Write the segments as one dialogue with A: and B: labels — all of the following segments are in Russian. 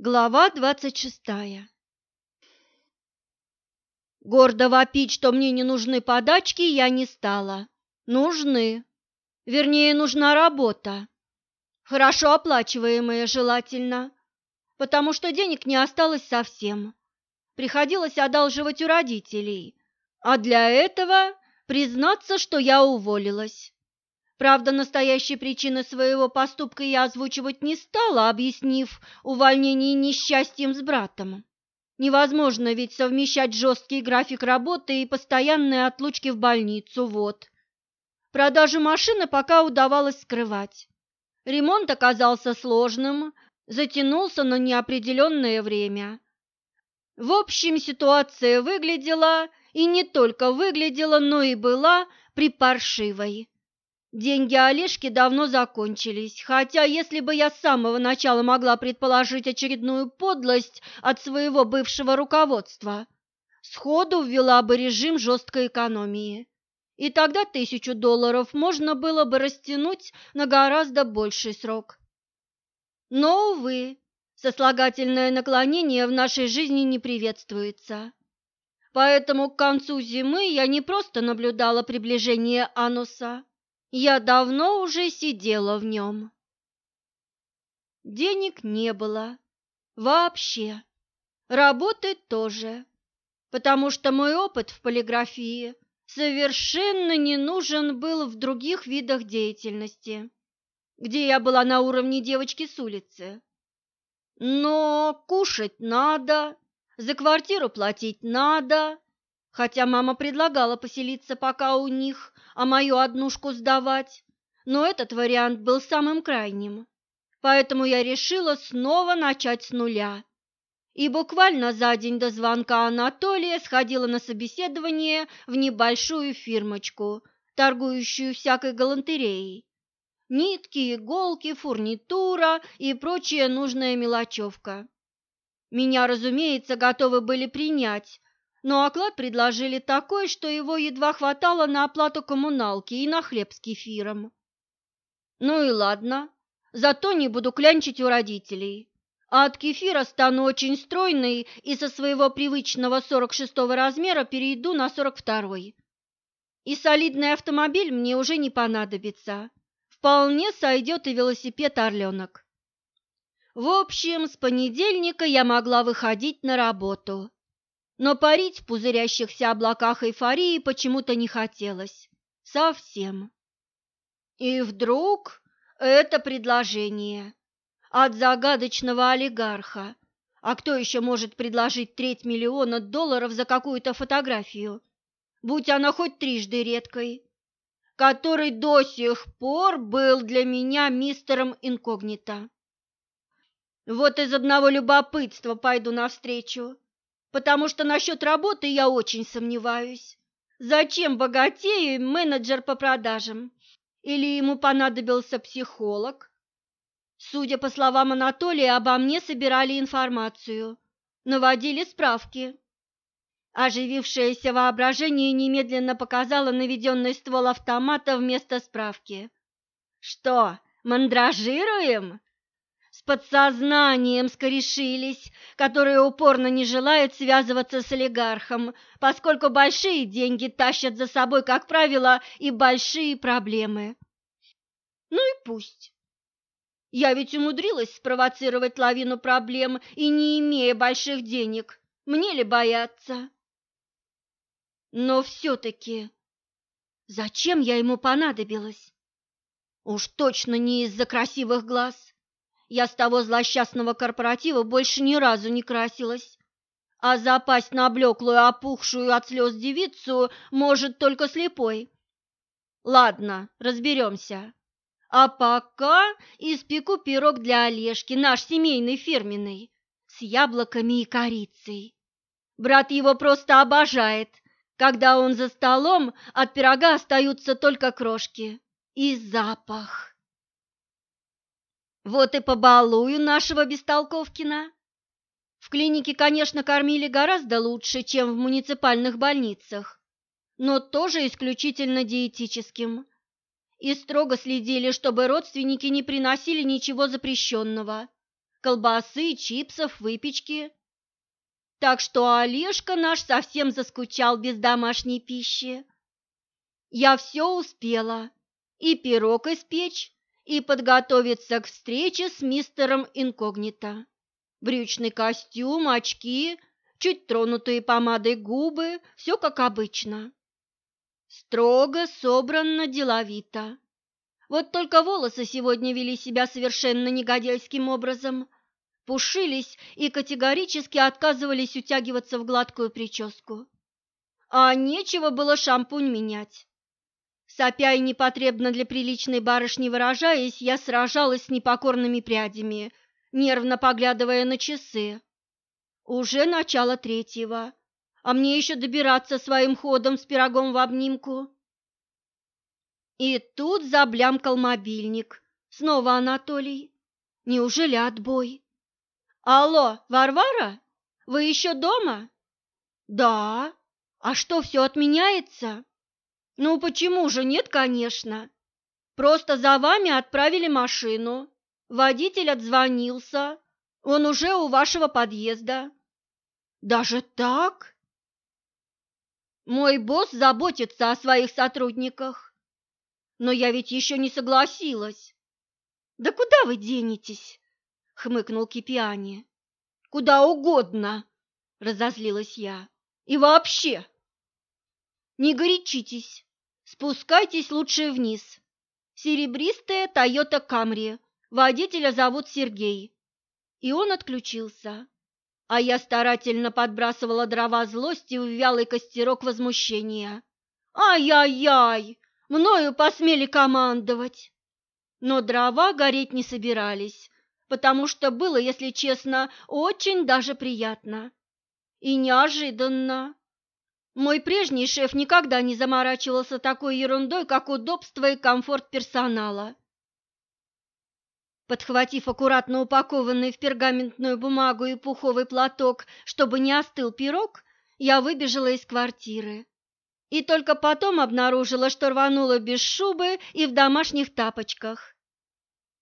A: Глава двадцать шестая Гордо вопить, что мне не нужны подачки, я не стала. Нужны. Вернее, нужна работа. Хорошо оплачиваемая желательно, потому что денег не осталось совсем. Приходилось одалживать у родителей, а для этого признаться, что я уволилась. Правда, настоящей причины своего поступка я озвучивать не стала, объяснив увольнение несчастьем с братом. Невозможно ведь совмещать жесткий график работы и постоянные отлучки в больницу, вот. Продажу машины пока удавалось скрывать. Ремонт оказался сложным, затянулся на неопределенное время. В общем, ситуация выглядела, и не только выглядела, но и была припаршивой. Деньги Олежки давно закончились, хотя если бы я с самого начала могла предположить очередную подлость от своего бывшего руководства, сходу ввела бы режим жесткой экономии. И тогда тысячу долларов можно было бы растянуть на гораздо больший срок. Но, увы, сослагательное наклонение в нашей жизни не приветствуется. Поэтому к концу зимы я не просто наблюдала приближение ануса, я давно уже сидела в нем. Денег не было. Вообще. Работы тоже. Потому что мой опыт в полиграфии совершенно не нужен был в других видах деятельности, где я была на уровне девочки с улицы. Но кушать надо, за квартиру платить надо, хотя мама предлагала поселиться пока у них, а мою однушку сдавать, но этот вариант был самым крайним, поэтому я решила снова начать с нуля. И буквально за день до звонка Анатолия сходила на собеседование в небольшую фирмочку, торгующую всякой галантереей. Нитки, иголки, фурнитура и прочая нужная мелочевка. Меня, разумеется, готовы были принять, но оклад предложили такой, что его едва хватало на оплату коммуналки и на хлеб с кефиром. Ну и ладно, зато не буду клянчить у родителей. А от кефира стану очень стройной и со своего привычного 46-го размера перейду на 42-й. И солидный автомобиль мне уже не понадобится. Вполне сойдет и велосипед «Орленок». В общем, с понедельника я могла выходить на работу но парить в пузырящихся облаках эйфории почему-то не хотелось. Совсем. И вдруг это предложение от загадочного олигарха. А кто еще может предложить треть миллиона долларов за какую-то фотографию, будь она хоть трижды редкой, который до сих пор был для меня мистером инкогнито? Вот из одного любопытства пойду навстречу потому что насчет работы я очень сомневаюсь. Зачем богатею менеджер по продажам? Или ему понадобился психолог? Судя по словам Анатолия, обо мне собирали информацию, наводили справки. Оживившееся воображение немедленно показало наведенный ствол автомата вместо справки. «Что, мандражируем?» Подсознанием скорешились, которые упорно не желают связываться с олигархом, поскольку большие деньги тащат за собой, как правило, и большие проблемы. Ну и пусть. Я ведь умудрилась спровоцировать лавину проблем и не имея больших денег. Мне ли бояться? Но все-таки зачем я ему понадобилась? Уж точно не из-за красивых глаз. Я с того злосчастного корпоратива больше ни разу не красилась. А запасть на блеклую, опухшую от слез девицу может только слепой. Ладно, разберемся. А пока испеку пирог для Олежки, наш семейный фирменный, с яблоками и корицей. Брат его просто обожает, когда он за столом, от пирога остаются только крошки и запах. Вот и побалую нашего Бестолковкина. В клинике, конечно, кормили гораздо лучше, чем в муниципальных больницах, но тоже исключительно диетическим. И строго следили, чтобы родственники не приносили ничего запрещенного. колбасы, чипсов, выпечки. Так что Олежка наш совсем заскучал без домашней пищи. Я все успела, и пирог испечь, и подготовиться к встрече с мистером Инкогнито. Брючный костюм, очки, чуть тронутые помадой губы, все как обычно. Строго, собранно, деловито. Вот только волосы сегодня вели себя совершенно негодяйским образом, пушились и категорически отказывались утягиваться в гладкую прическу. А нечего было шампунь менять. Сопя и непотребно для приличной барышни выражаясь, я сражалась с непокорными прядями, нервно поглядывая на часы. Уже начало третьего, а мне еще добираться своим ходом с пирогом в обнимку. И тут заблямкал мобильник. Снова Анатолий. Неужели отбой? Алло, Варвара? Вы еще дома? Да. А что, все отменяется? Ну почему же нет, конечно. Просто за вами отправили машину. Водитель отзвонился. Он уже у вашего подъезда. Даже так? Мой босс заботится о своих сотрудниках. Но я ведь еще не согласилась. Да куда вы денетесь? хмыкнул Кипиани. Куда угодно, разозлилась я. И вообще, не горячитесь. Спускайтесь лучше вниз. Серебристая Тойота Камри. Водителя зовут Сергей. И он отключился. А я старательно подбрасывала дрова злости в вялый костерок возмущения. Ай-яй-яй! мною посмели командовать. Но дрова гореть не собирались, потому что было, если честно, очень даже приятно. И неожиданно. Мой прежний шеф никогда не заморачивался такой ерундой, как удобство и комфорт персонала. Подхватив аккуратно упакованный в пергаментную бумагу и пуховый платок, чтобы не остыл пирог, я выбежала из квартиры и только потом обнаружила, что рванула без шубы и в домашних тапочках.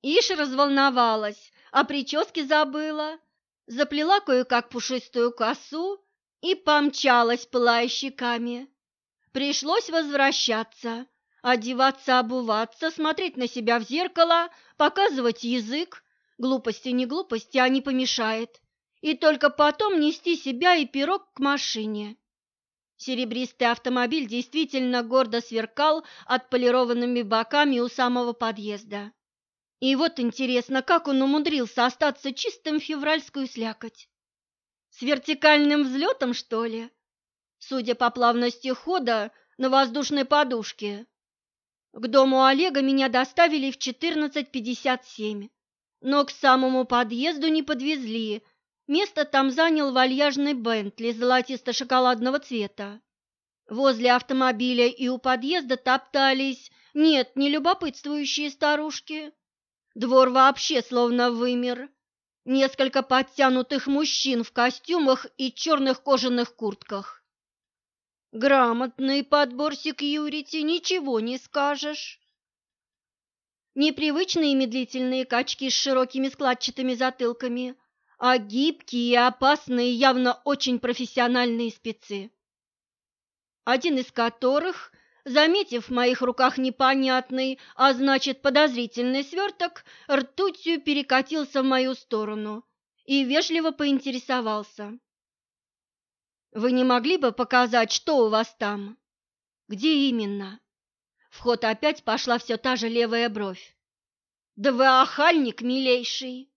A: Ишь разволновалась, а прически забыла, заплела кое-как пушистую косу и помчалась, пылая щеками. Пришлось возвращаться, одеваться, обуваться, смотреть на себя в зеркало, показывать язык. Глупости не глупости, а не помешает. И только потом нести себя и пирог к машине. Серебристый автомобиль действительно гордо сверкал отполированными боками у самого подъезда. И вот интересно, как он умудрился остаться чистым в февральскую слякоть. С вертикальным взлетом, что ли? Судя по плавности хода, на воздушной подушке. К дому Олега меня доставили в 14.57, но к самому подъезду не подвезли, Место там занял вальяжный Бентли золотисто-шоколадного цвета. Возле автомобиля и у подъезда топтались, нет, не любопытствующие старушки. Двор вообще словно вымер. Несколько подтянутых мужчин в костюмах и черных кожаных куртках. Грамотный подбор секьюрити, ничего не скажешь. Непривычные медлительные качки с широкими складчатыми затылками – а гибкие и опасные, явно очень профессиональные спецы. Один из которых, заметив в моих руках непонятный, а значит подозрительный сверток, ртутью перекатился в мою сторону и вежливо поинтересовался. «Вы не могли бы показать, что у вас там?» «Где именно?» В ход опять пошла все та же левая бровь. «Да вы охальник, милейший!»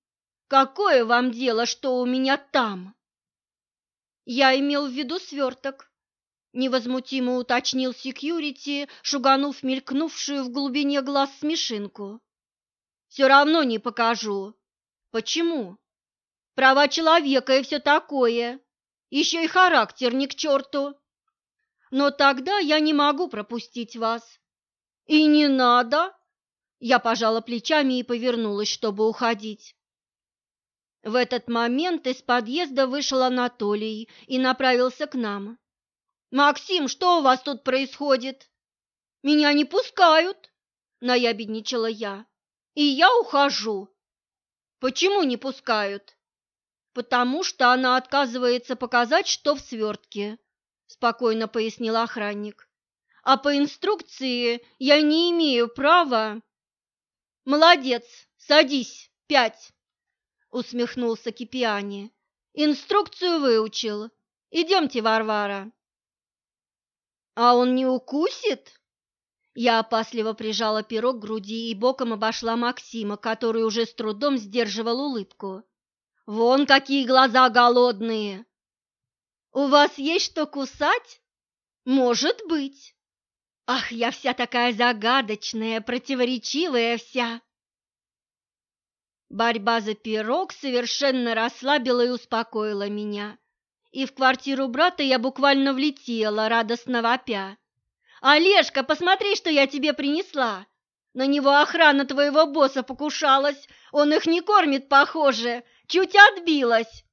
A: Какое вам дело, что у меня там? Я имел в виду сверток, невозмутимо уточнил секьюрити, шуганув мелькнувшую в глубине глаз смешинку. Все равно не покажу. Почему? Права человека и все такое. Еще и характер ни к черту. Но тогда я не могу пропустить вас. И не надо. Я пожала плечами и повернулась, чтобы уходить. В этот момент из подъезда вышел Анатолий и направился к нам. «Максим, что у вас тут происходит?» «Меня не пускают!» – наябедничала я. «И я ухожу!» Почему не пускают? Потому что она отказывается показать, что в свертке, спокойно пояснил охранник. А по инструкции я не имею права. Молодец, садись, пять, усмехнулся Кипиани. Инструкцию выучил. Идемте, Варвара. А он не укусит? Я опасливо прижала пирог к груди и боком обошла Максима, который уже с трудом сдерживал улыбку. «Вон какие глаза голодные!» «У вас есть что кусать?» «Может быть!» «Ах, я вся такая загадочная, противоречивая вся!» Борьба за пирог совершенно расслабила и успокоила меня, и в квартиру брата я буквально влетела, радостно вопя. «Олежка, посмотри, что я тебе принесла! На него охрана твоего босса покушалась, он их не кормит, похоже, чуть отбилась!»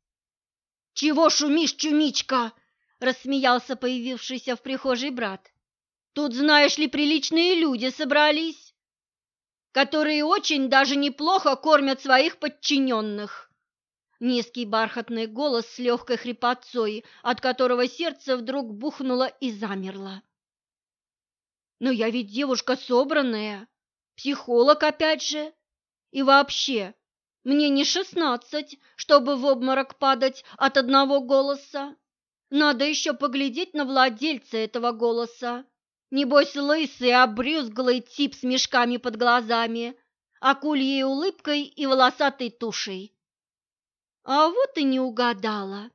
A: «Чего шумишь, чумичка?» – рассмеялся появившийся в прихожей брат. «Тут, знаешь ли, приличные люди собрались, которые очень даже неплохо кормят своих подчиненных». Низкий бархатный голос с легкой хрипотцой, от которого сердце вдруг бухнуло и замерло. Но я ведь девушка собранная, психолог опять же. И вообще, мне не шестнадцать, чтобы в обморок падать от одного голоса. Надо еще поглядеть на владельца этого голоса. Небось, лысый, обрюзглый тип с мешками под глазами, акульей улыбкой и волосатой тушей. А вот и не угадала.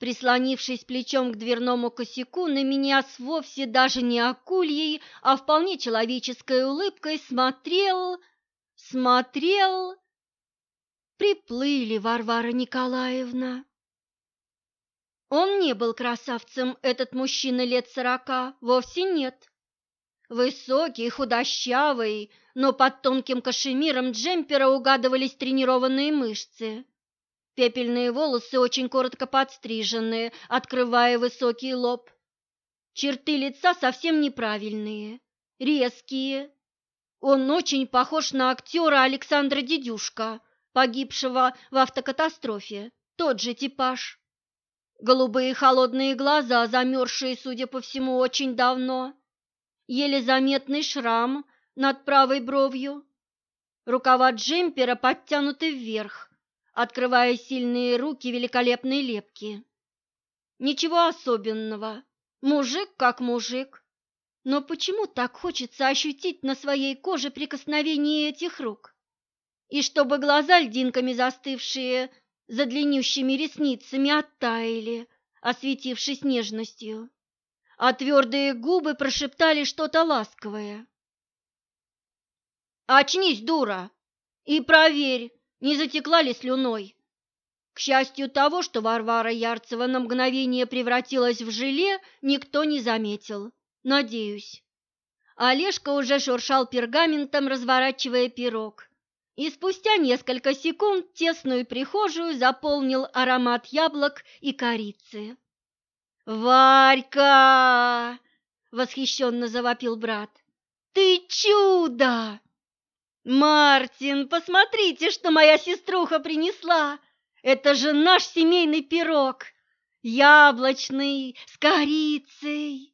A: Прислонившись плечом к дверному косяку, на меня с вовсе даже не акульей, а вполне человеческой улыбкой смотрел, смотрел... Приплыли, Варвара Николаевна. Он не был красавцем, этот мужчина лет сорока, вовсе нет. Высокий, худощавый, но под тонким кашемиром джемпера угадывались тренированные мышцы. Пепельные волосы очень коротко подстриженные, открывая высокий лоб. Черты лица совсем неправильные, резкие. Он очень похож на актера Александра Дедюшка, погибшего в автокатастрофе. Тот же типаж. Голубые холодные глаза, замерзшие, судя по всему, очень давно. Еле заметный шрам над правой бровью. Рукава джемпера подтянуты вверх, открывая сильные руки великолепной лепки. Ничего особенного, мужик как мужик. Но почему так хочется ощутить на своей коже прикосновение этих рук? И чтобы глаза льдинками застывшие за длиннющими ресницами оттаяли, осветившись нежностью, а твердые губы прошептали что-то ласковое. «Очнись, дура, и проверь, не затекла ли слюной. К счастью того, что Варвара Ярцева на мгновение превратилась в желе, никто не заметил. Надеюсь. Олежка уже шуршал пергаментом, разворачивая пирог. И спустя несколько секунд тесную прихожую заполнил аромат яблок и корицы. «Варька!» — восхищенно завопил брат. «Ты чудо!» «Мартин, посмотрите, что моя сеструха принесла! Это же наш семейный пирог! Яблочный, с корицей!»